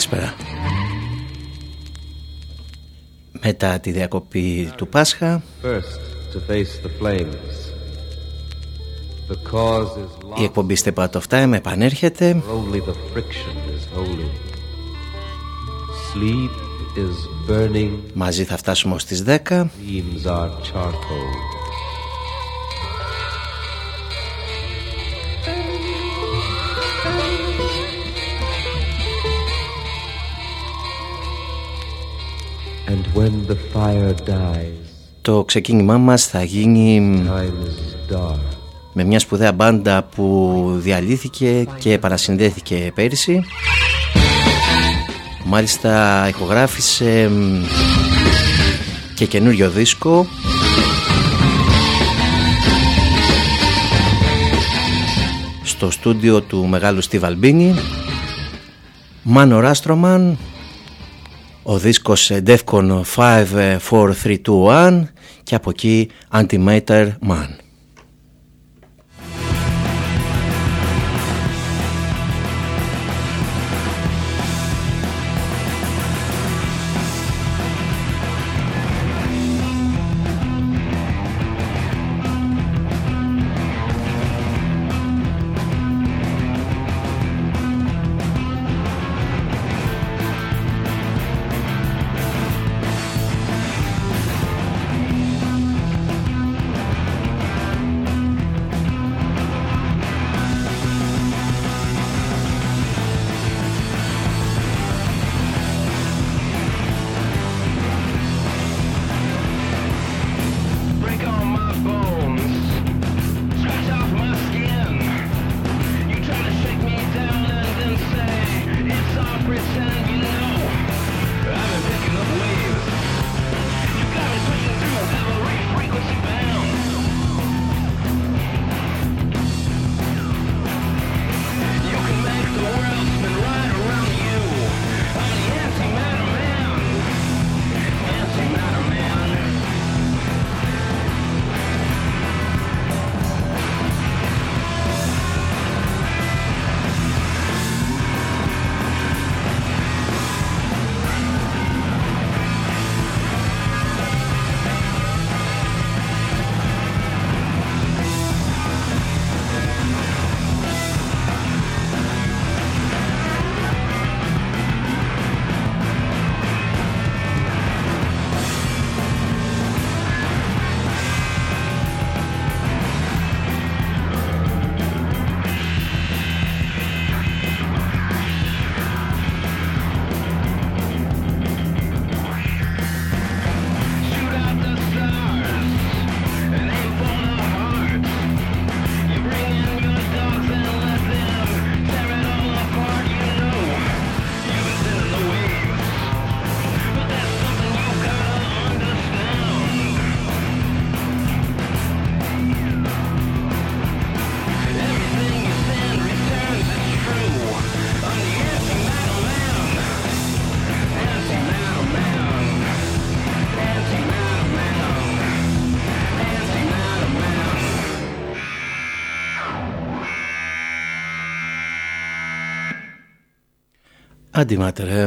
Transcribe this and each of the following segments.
Καλησπέρα. Μετά τη διακοπή του Πάσχα. Η εκπομπή Step Out of Time επανέρχεται. Μαζί θα φτάσουμε ως τις 10 το ξεκίνημά μας θα γίνει με μια σπουδαία μπάντα που διαλύθηκε και επανασυνδέθηκε πέρυσι. Μάλιστα ηχογράφησε και καινούριο δίσκο. Στο στούντιο του μεγάλου Στίβ Αλμπίνη Μάνο Ράστρομαν ο δίσκος Defcon 54321 και από εκεί Antimatter Man.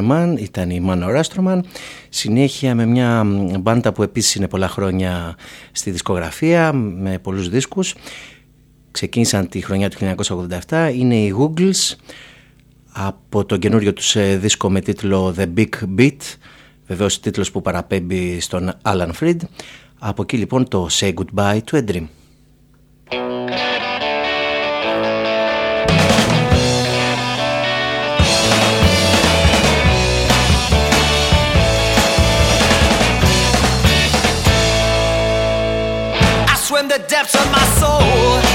Man ήταν η Μάνο Ράστρομαν συνέχεια με μια μπάντα που επίσης είναι πολλά χρόνια στη δισκογραφία με πολλούς δίσκους. Ξεκίνησαν τη χρονιά του 1987 είναι οι Googles από το καινούριο τους ε, δίσκο με τίτλο The Big Beat. Βεβαίως τίτλος που παραπέμπει στον Alan Freed. Από εκεί λοιπόν το Say Goodbye to a Dream depths of my soul.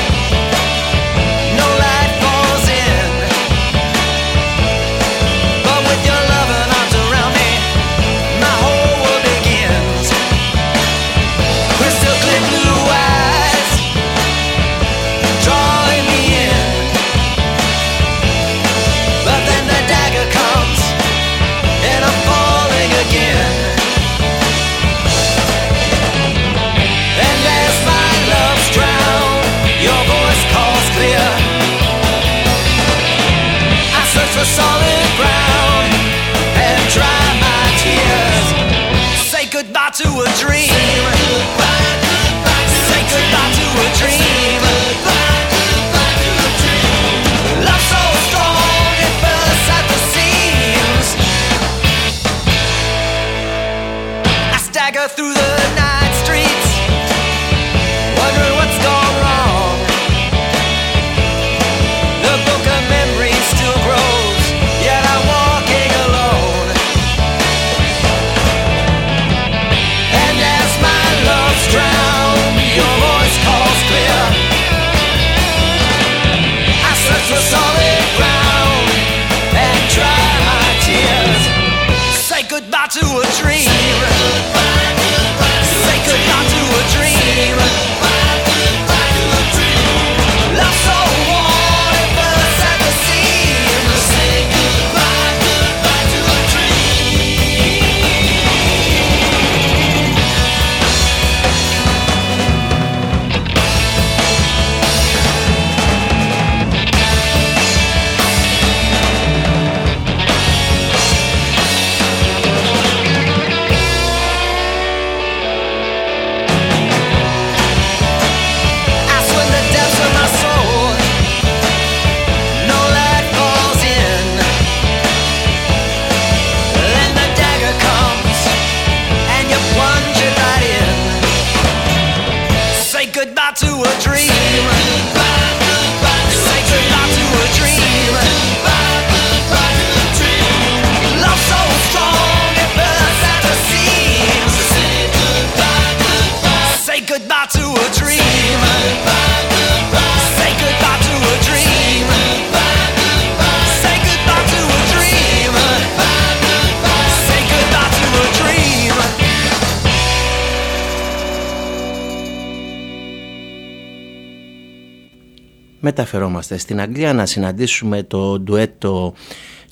Μεταφερόμαστε στην Αγγλία να συναντήσουμε το ντουέτο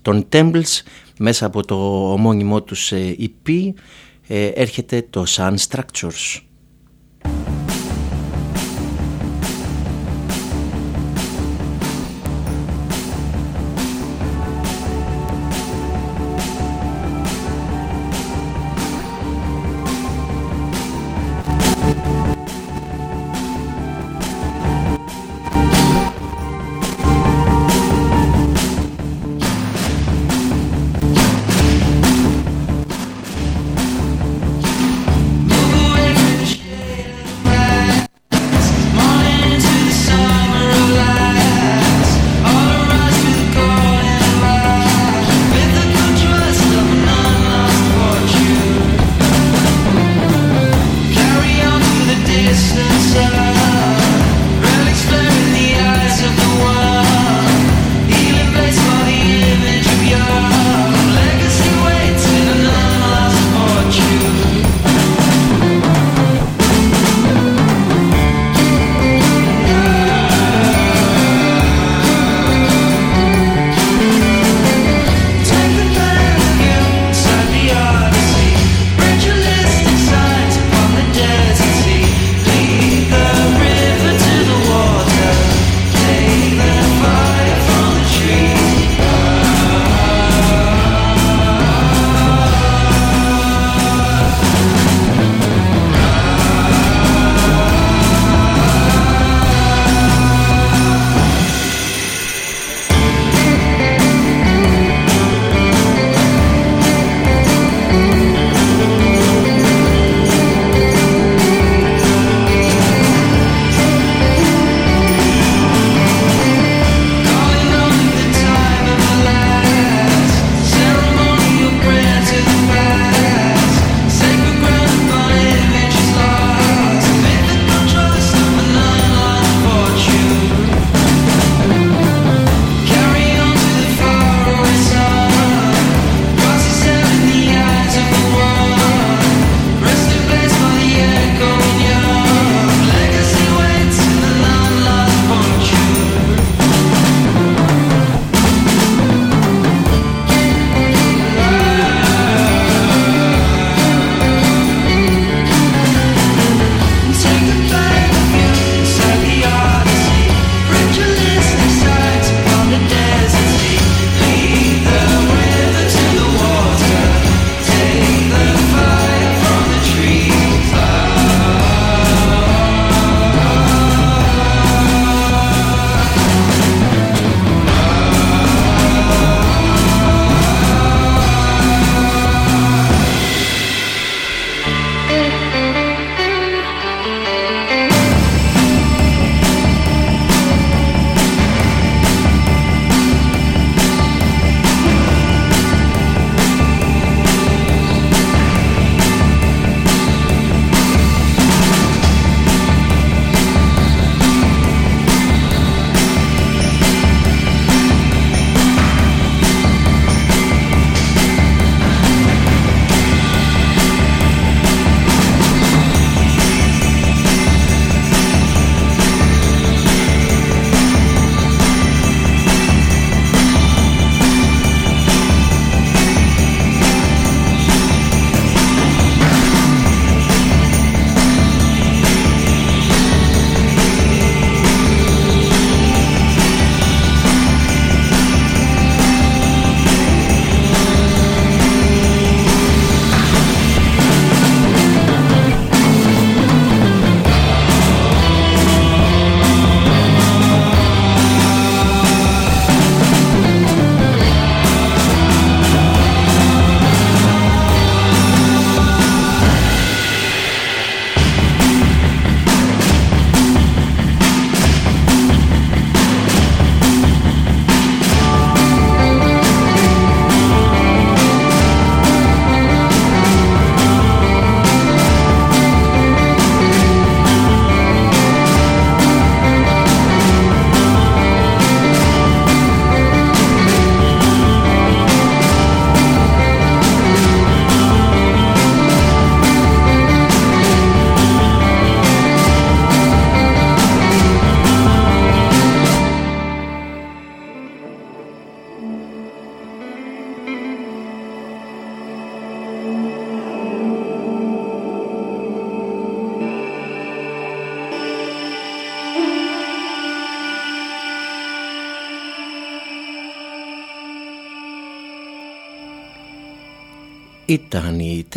των Tembles μέσα από το ομώνυμό τους EP ε, έρχεται το Sun Structures.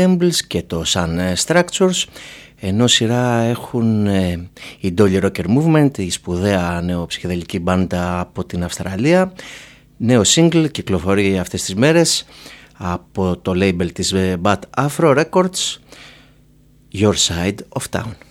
Temples και το Sun Structures ενώ σειρά έχουν ε, η Dolly Rocker Movement, η σπουδαία νεοψυχεδελική μπάντα από την Αυστραλία. Νέο single κυκλοφορεί αυτές τις μέρες από το label της Bad Afro Records Your Side of Town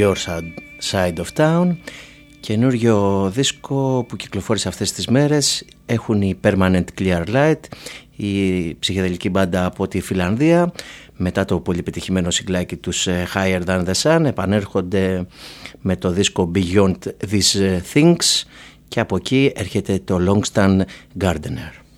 Your Side of Town. Καινούριο δίσκο που κυκλοφόρησε αυτές τις μέρες έχουν η Permanent Clear Light η ψυχεδελική μπάντα από τη Φιλανδία. Μετά το πολύ πετυχημένο συγκλάκι τους ε, Higher Than The Sun επανέρχονται με το δίσκο Beyond These Things και από εκεί έρχεται το Longstan Gardener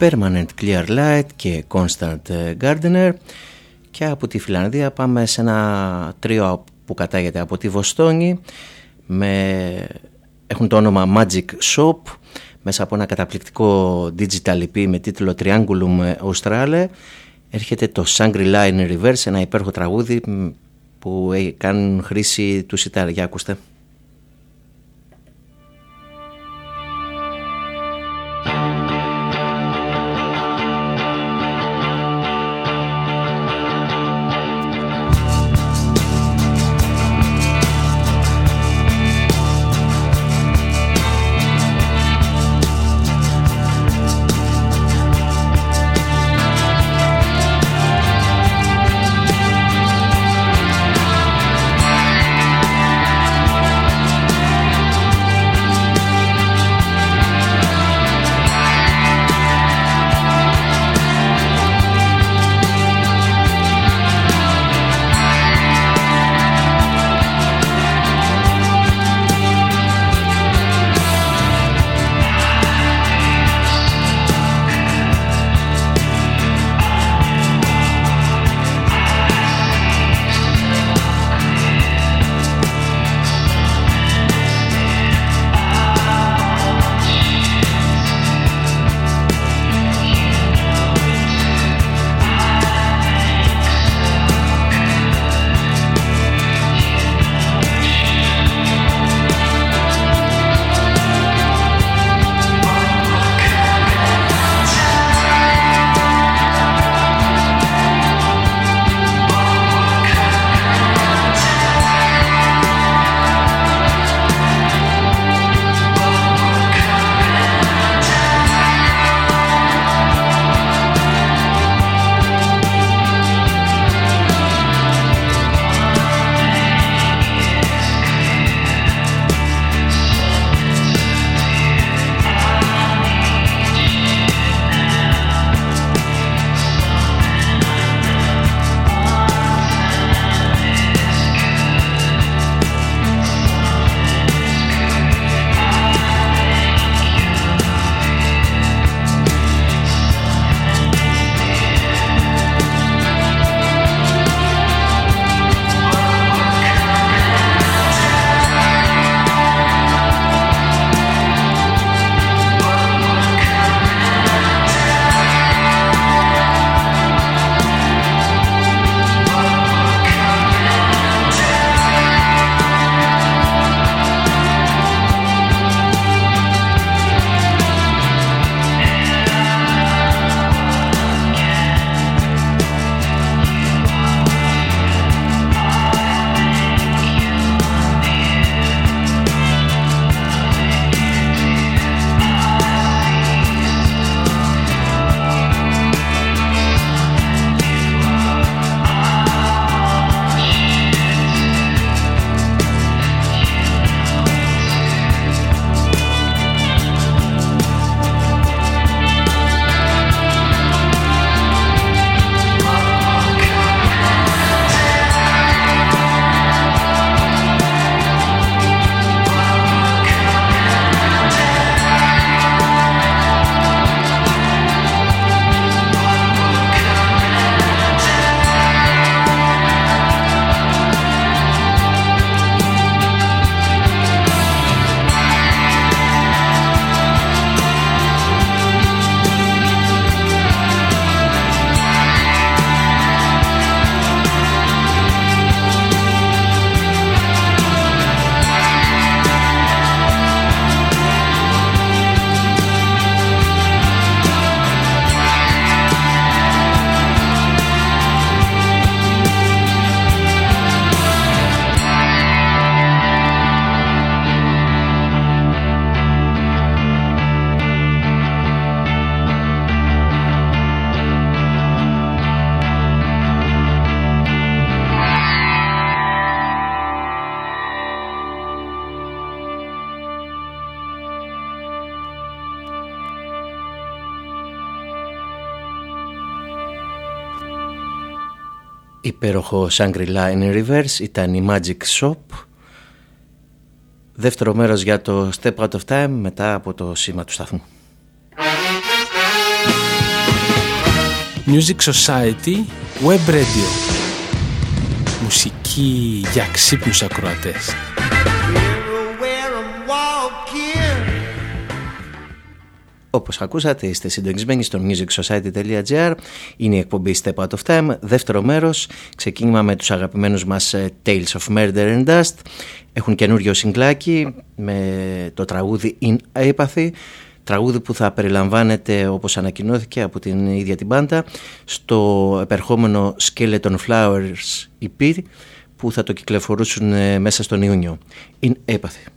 Permanent Clear Light και Constant Gardener και από τη Φιλανδία πάμε σε ένα τρίο που κατάγεται από τη Βοστόνη με... έχουν το όνομα Magic Shop μέσα από ένα καταπληκτικό digital EP με τίτλο Triangulum Australe έρχεται το Shangri-La in Reverse ένα υπέροχο τραγούδι που κάνουν χρήση τους σιτάρ. Για ακούστε. Υπέροχο Shangri-La in Reverse ήταν η Magic Shop δεύτερο μέρος για το Step Out of Time μετά από το σήμα του σταθμού Music Society Web Radio. Μουσική για ξύπνους ακροατές. Όπως ακούσατε είστε συντονισμένοι στο musicsociety.gr Είναι η εκπομπή Step Out of Time Δεύτερο μέρος. Ξεκίνημα με τους αγαπημένους μας ε, Tales of Murder and Dust. Έχουν καινούριο συγκλάκι Με το τραγούδι In Apathy. Τραγούδι που θα περιλαμβάνεται όπως ανακοινώθηκε από την ίδια την πάντα Στο επερχόμενο Skeleton Flowers EP Που θα το κυκλοφορούσουν ε, μέσα στον Ιούνιο. In Apathy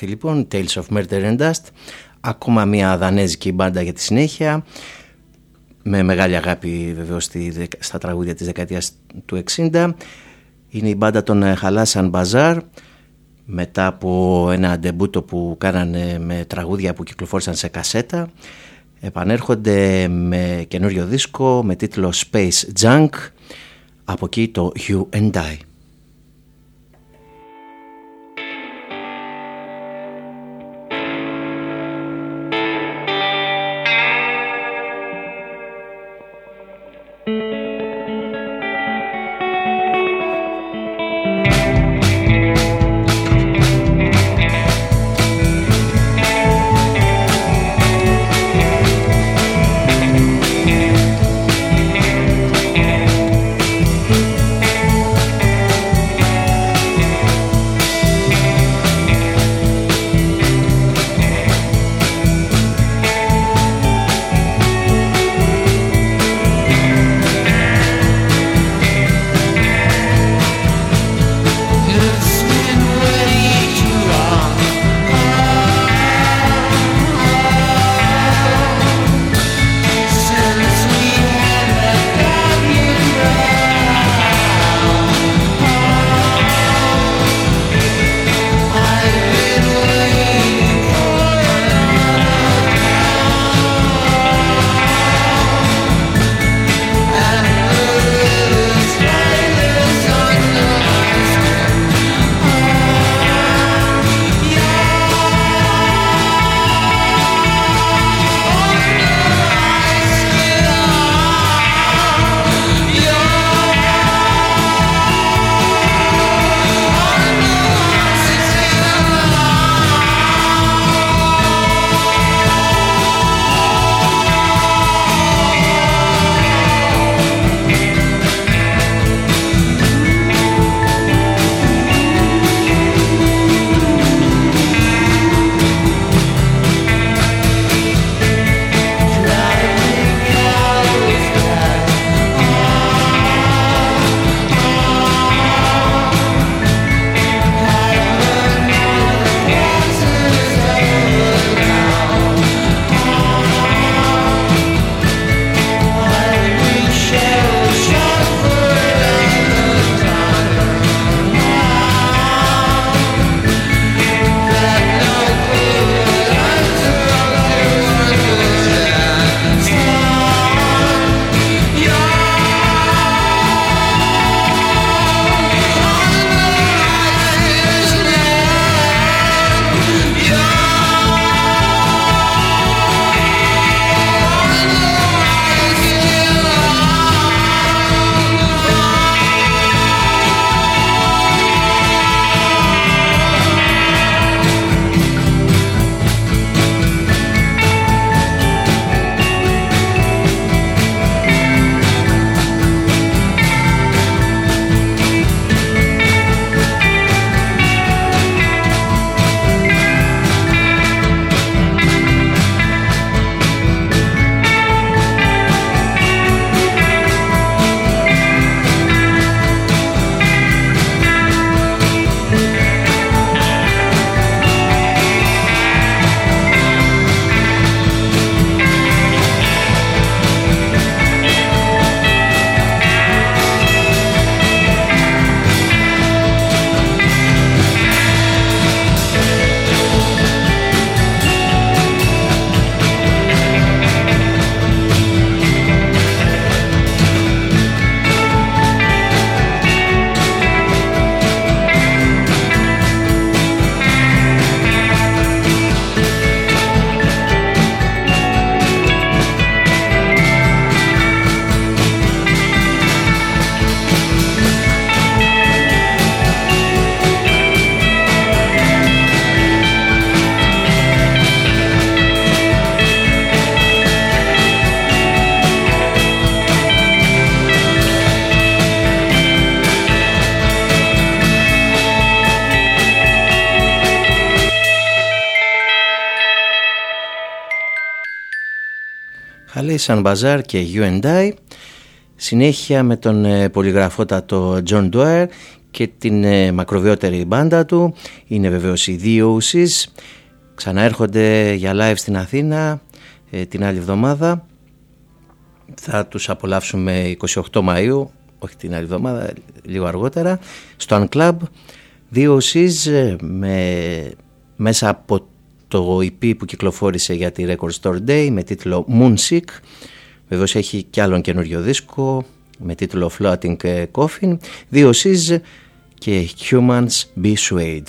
λοιπόν, Tales of Murder and Dust, ακόμα μια δανέζικη μπάντα για τη συνέχεια, με μεγάλη αγάπη βεβαίως στα τραγούδια της δεκαετίας του 60. Είναι η μπάντα των Χαλάσαν Μπαζάρ, μετά από ένα ντεμπούτο που κάνανε με τραγούδια που κυκλοφόρησαν σε κασέτα. Επανέρχονται με καινούριο δίσκο με τίτλο Space Junk, από εκεί το You and I. Καλή Σαν Μπαζάρ και You and I. Συνέχεια με τον ε, πολυγραφότατο John Dwyer και την ε, μακροβιότερη μπάντα του. Είναι βεβαίως οι δύο ουσίες. Ξαναέρχονται για live στην Αθήνα ε, την άλλη εβδομάδα. Θα τους απολαύσουμε 28 Μαΐου, όχι την άλλη εβδομάδα, λίγο αργότερα, στο Unclub. Δύο ουσίες με, μέσα από το EP που κυκλοφόρησε για τη Record Store Day με τίτλο Moonsick. Βεβαίως έχει κι άλλον καινούριο δίσκο με τίτλο Floating Coffin. Δύο Cs και Humans Be Swayed.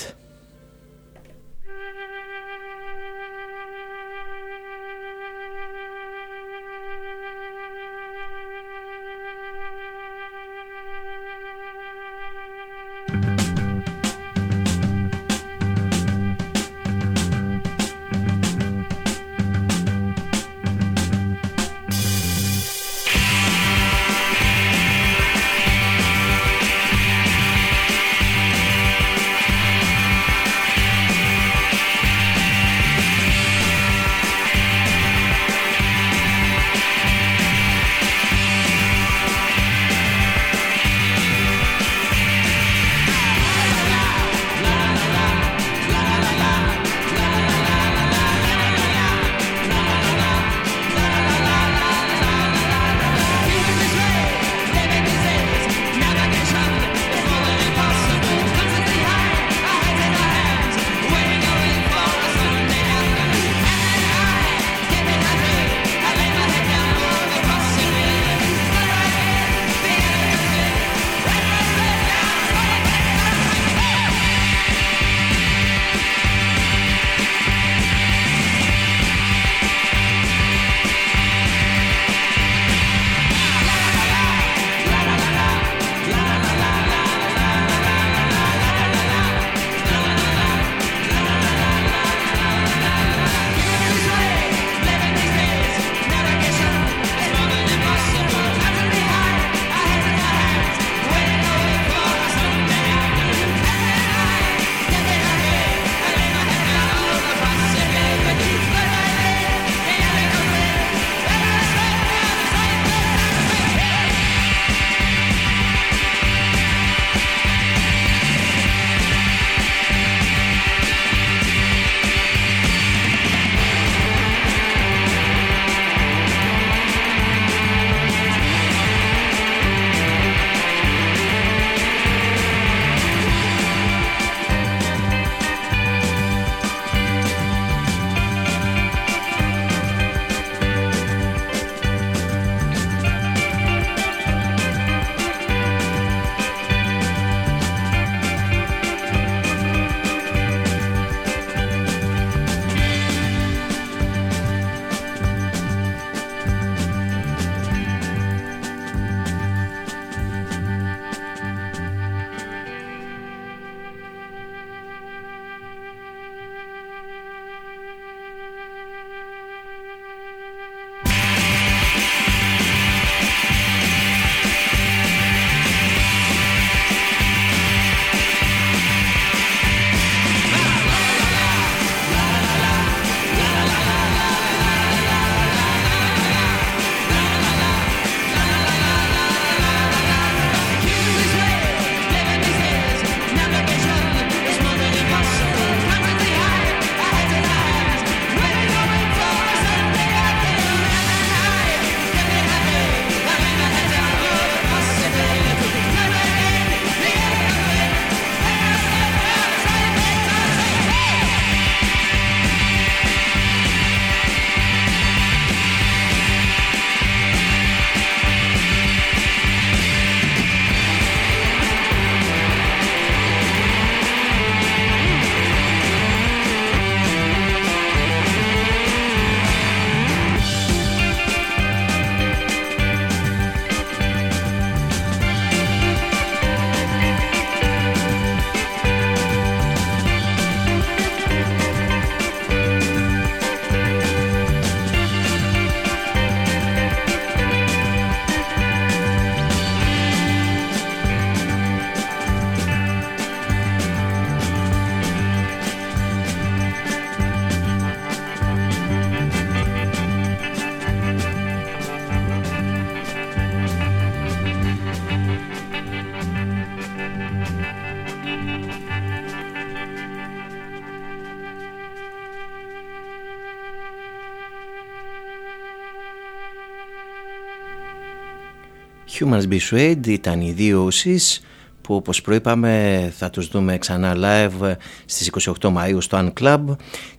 Humans Be Suede ήταν οι δύο ουσίες που όπως προείπαμε θα τους δούμε ξανά live στις 28 Μαΐου στο Unclub.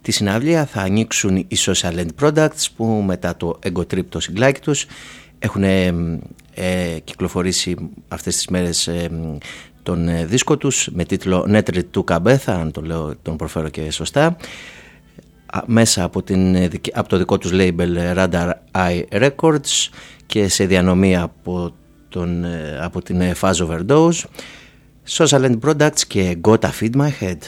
Τη συναυλία θα ανοίξουν οι Social End Products που μετά το Ego Trip το συγκλάκι τους έχουν ε, κυκλοφορήσει αυτές τις μέρες ε, τον ε, δίσκο τους με τίτλο Netrit του Καμπέθα, αν τον, λέω, τον προφέρω και σωστά μέσα από, την, ε, από το δικό τους label Radar Eye Records και σε διανομή από, τον, από την Fuzz Overdose Social End Products και Gotta Feed My Head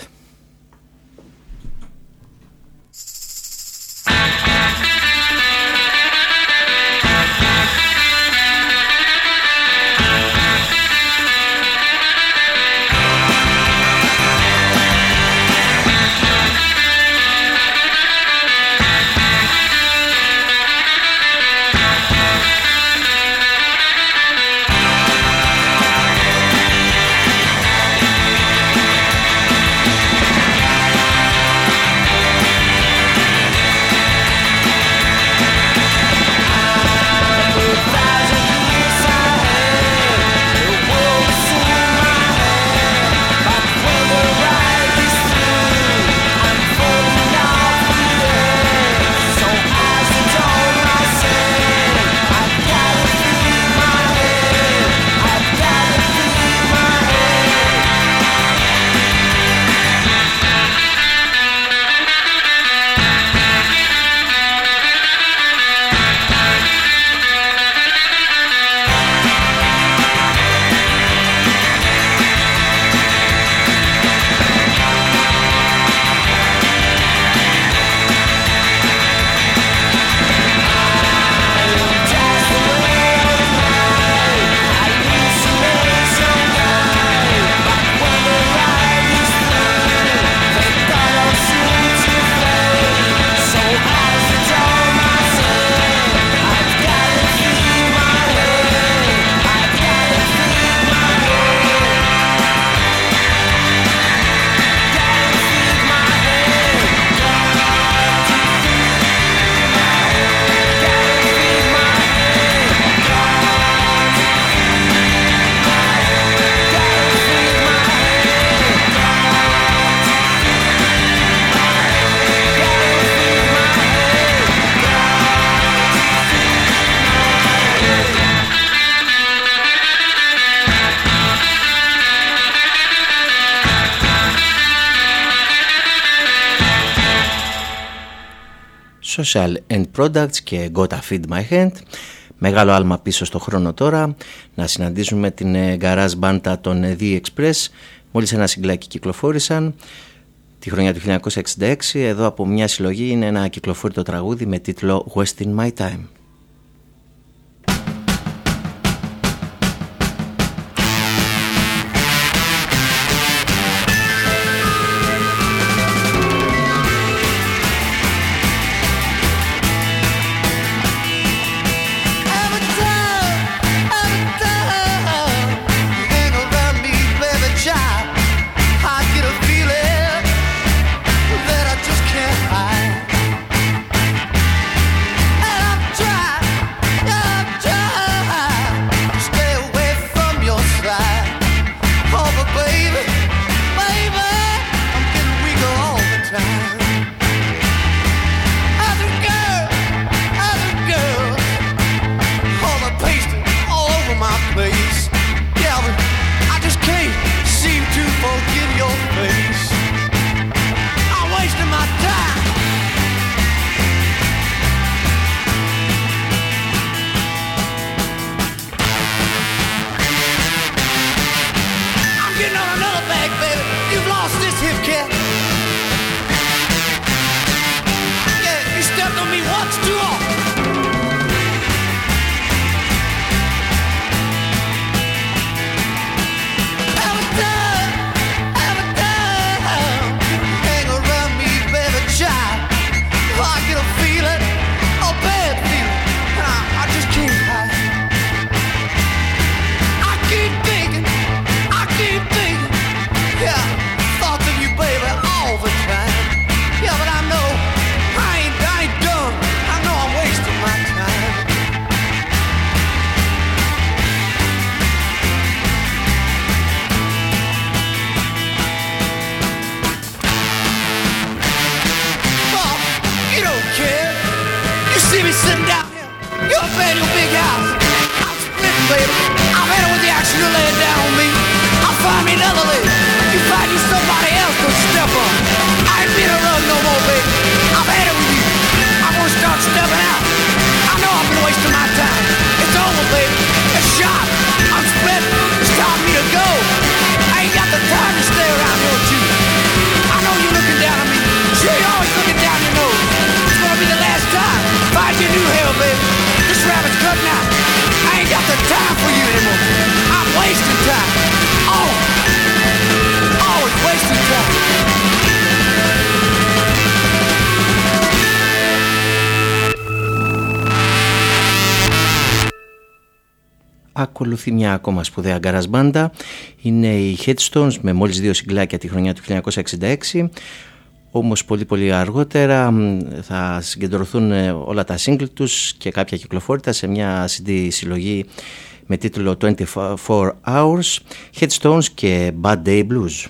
Social End Products και Gotta Feed My Hand. Μεγάλο άλμα πίσω στο χρόνο τώρα. Να συναντήσουμε την ε, garage μπάντα των ε, The Express. Μόλις ένα συγκλάκι κυκλοφόρησαν τη χρονιά του 1966. Εδώ από μια συλλογή είναι ένα κυκλοφόρητο τραγούδι με τίτλο Wasting My Time. Ακολουθεί μια ακόμα σπουδαία γκαρας μπάντα. Είναι οι Headstones με μόλις δύο συγκλάκια τη χρονιά του 1966. Όμως πολύ πολύ αργότερα θα συγκεντρωθούν ε, όλα τα single τους και κάποια κυκλοφόρητα σε μια CD συλλογή με τίτλο 24 Hours, Headstones και Bad Day Blues.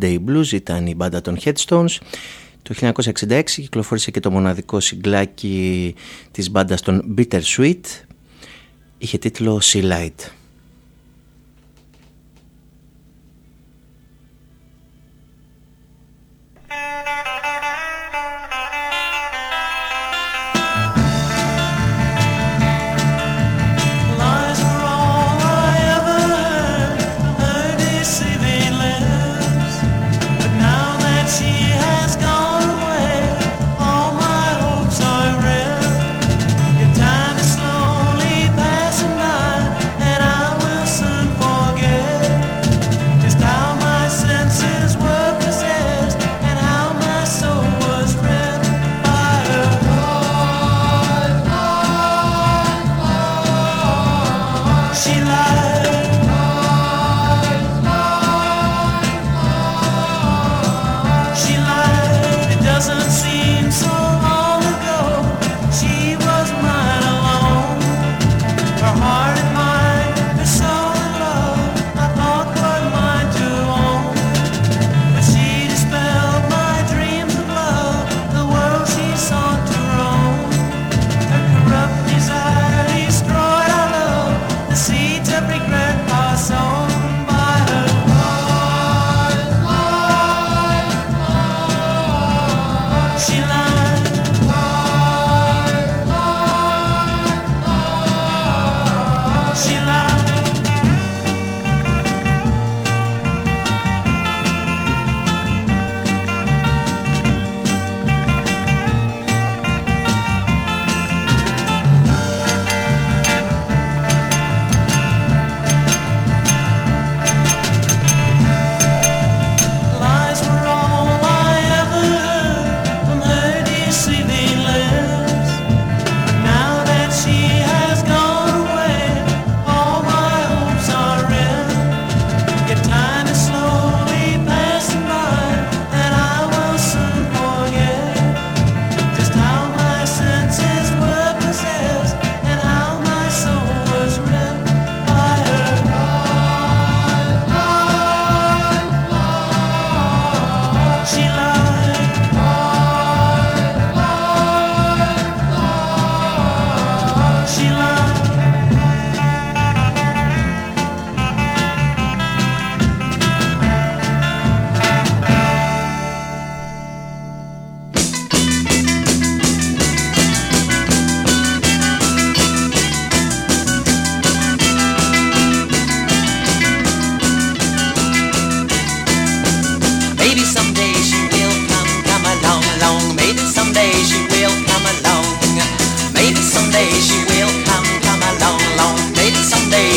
Day Blues ήταν η μπάντα των Headstones. Το 1966 κυκλοφόρησε και το μοναδικό συγκλάκι της μπάντας των Bitter Sweet. Είχε τίτλο Sea Light.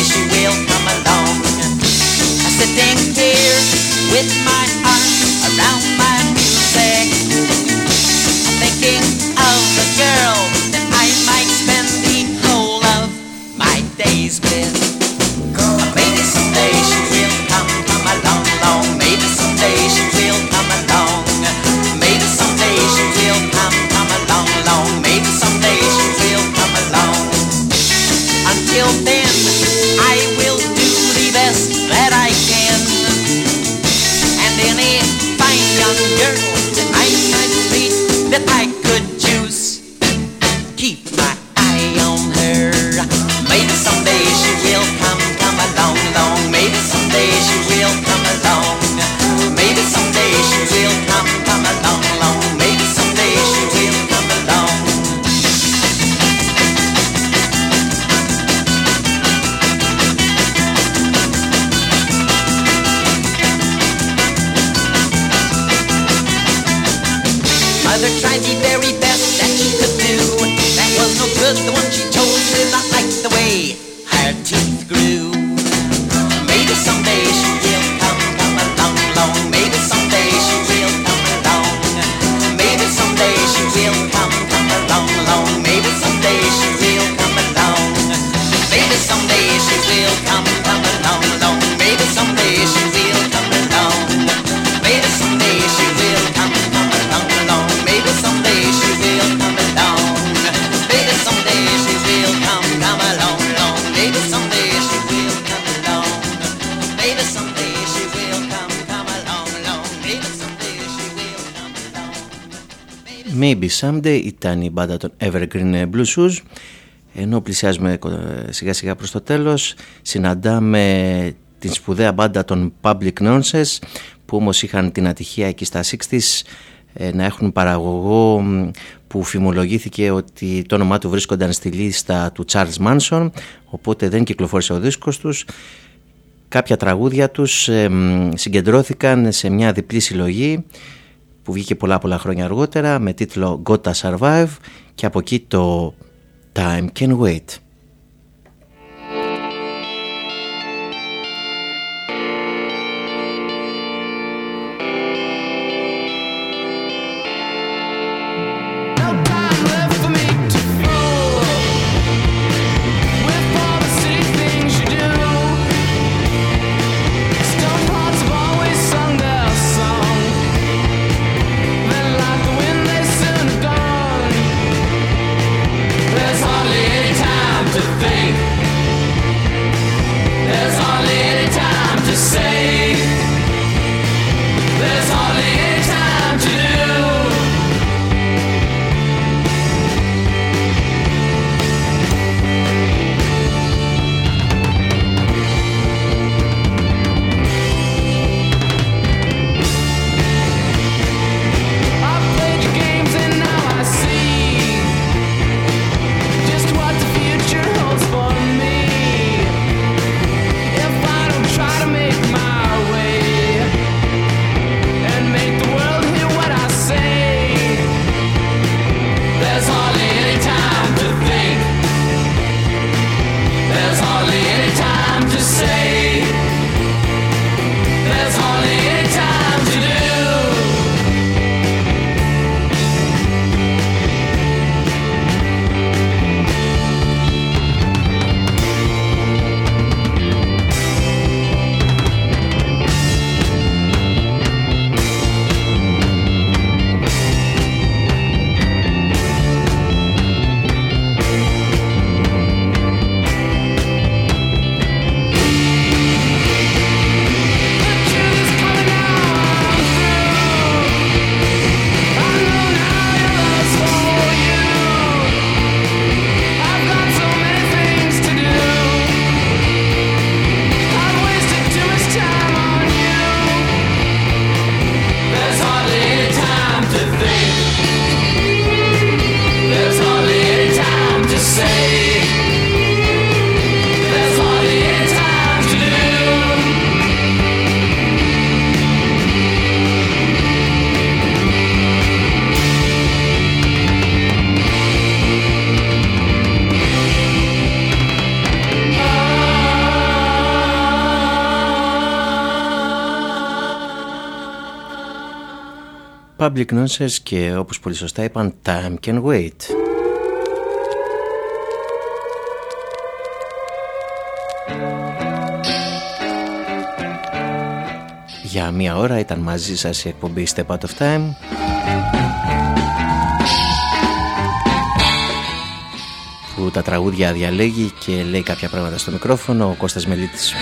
She Someday ήταν η μπάντα των Evergreen Blue Shoes. Ενώ πλησιάζουμε ε, σιγά σιγά προς το τέλος συναντάμε την σπουδαία μπάντα των Public Nonsense που όμως είχαν την ατυχία εκεί στα 60's ε, να έχουν παραγωγό που φημολογήθηκε ότι το όνομά του βρίσκονταν στη λίστα του Charles Manson οπότε δεν κυκλοφόρησε ο δίσκος τους. Κάποια τραγούδια τους ε, συγκεντρώθηκαν σε μια διπλή συλλογή που βγήκε πολλά πολλά χρόνια αργότερα με τίτλο Gotta Survive και από εκεί το Time Can Wait. Public Nonsense και όπως πολύ σωστά είπαν Time Can Wait. Για μία ώρα ήταν μαζί σας η εκπομπή Step Out of Time που τα τραγούδια διαλέγει και λέει κάποια πράγματα στο μικρόφωνο ο Κώστας Μελίτης.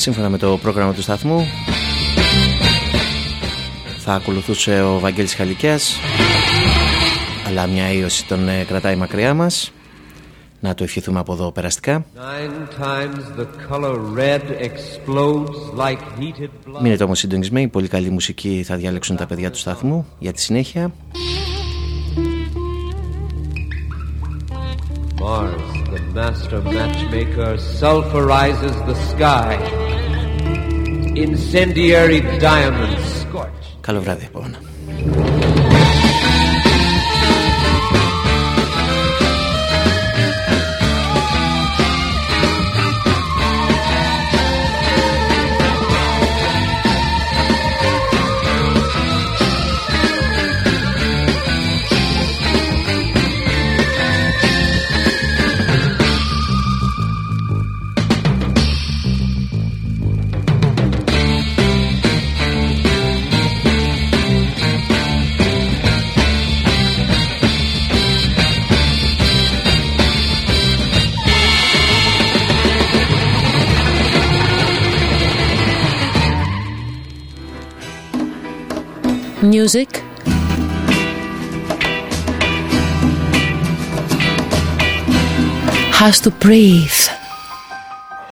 Σύμφωνα με το πρόγραμμα του σταθμού θα ακολουθούσε ο Βαγγέλης Χαλικιάς αλλά μια ίωση τον ε, κρατάει μακριά μας. Να το ευχηθούμε από εδώ περαστικά. Μείνετε όμως συντονισμένοι Πολύ καλή μουσική θα διαλέξουν τα παιδιά του σταθμού Για τη συνέχεια. Mars, the master matchmaker, sulfurizes the sky Incendiary diamonds scorch. Καλό βράδυ, επόμενα. Music has to breathe.